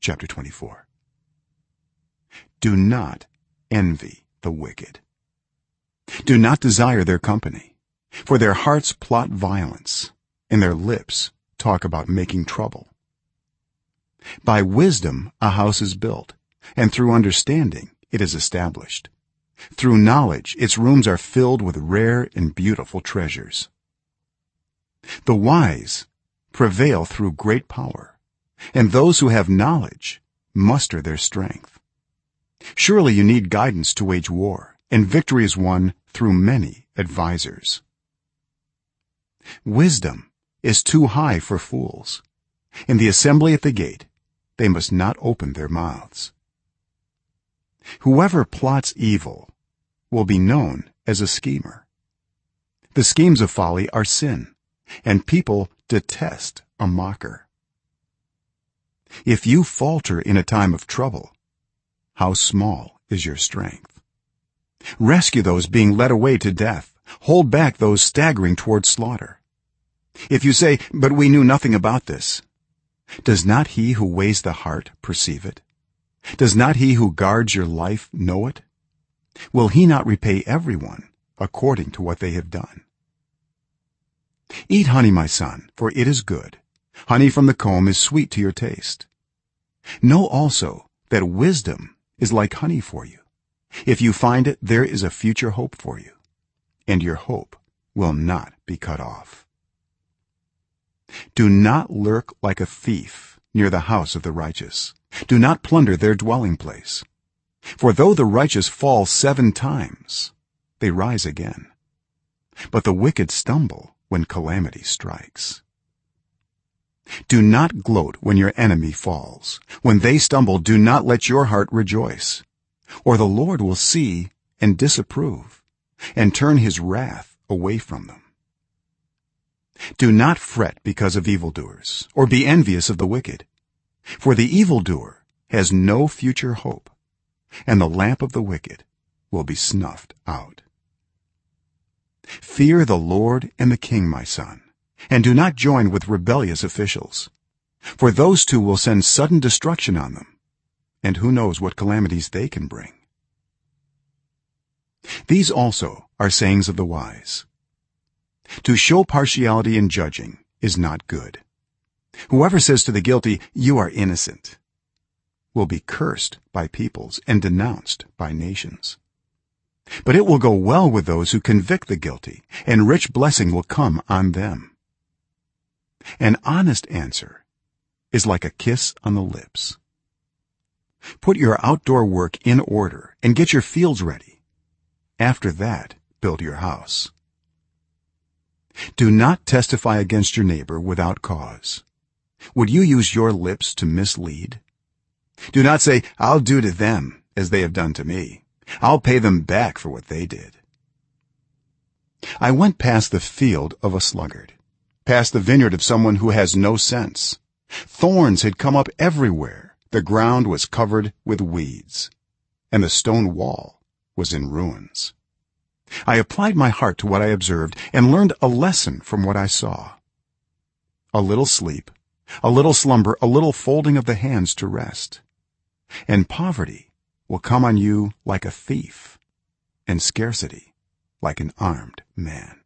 chapter 24 do not envy the wicked. Do not desire their company for their hearts plot violence and their lips talk about making trouble. By wisdom a house is built and through understanding it is established. Through knowledge its rooms are filled with rare and beautiful treasures. The wise prevail through great power and those who have knowledge muster their strength. Surely you need guidance to wage war and victory is won through many advisers wisdom is too high for fools. In the assembly at the gate they must not open their mouths. Whoever plots evil will be known as a schemer. The schemes of folly are sin and people detest a mocker if you falter in a time of trouble how small is your strength. Rescue those being led away to death. Hold back those staggering toward slaughter. If you say but we knew nothing about this does not he who weighs the heart perceive it? Does not he who guards your life know it? Will he not repay everyone according to what they have done? Eat honey my son for it is good honey from the comb is sweet to your taste. Know also that wisdom is like honey for you. If you find it there is a future hope for you and your hope will not be cut off. Do not lurk like a thief near the house of the righteous. Do not plunder their dwelling place. For though the righteous fall 7 times they rise again. But the wicked stumble when calamity strikes do not gloat when your enemy falls. When they stumble do not let your heart rejoice. Or the lord will see and disapprove and turn his wrath away from them. Do not fret because of evildoers or be envious of the wicked. For the evildoer has no future hope and the lamp of the wicked will be snuffed out. Fear the lord and the king my son and do not join with rebellious officials. For those two will send sudden destruction on them and who knows what calamities they can bring. These also are sayings of the wise. To show partiality in judging is not good. Whoever says to the guilty you are innocent will be cursed by peoples and denounced by nations. But it will go well with those who convict the guilty and rich blessing will come on them an honest answer is like a kiss on the lips. Put your outdoor work in order and get your fields ready. After that build your house. Do not testify against your neighbor without cause. Would you use your lips to mislead? Do not say i'll do to them as they have done to me. I'll pay them back for what they did. I went past the field of a sluggard past the vineyard of someone who has no sense. Thorns had come up everywhere. The ground was covered with weeds and the stone wall was in ruins. I applied my heart to what i observed and learned a lesson from what i saw. A little sleep a little slumber a little folding of the hands to rest. And poverty will come on you like a thief and scarcity like an armed man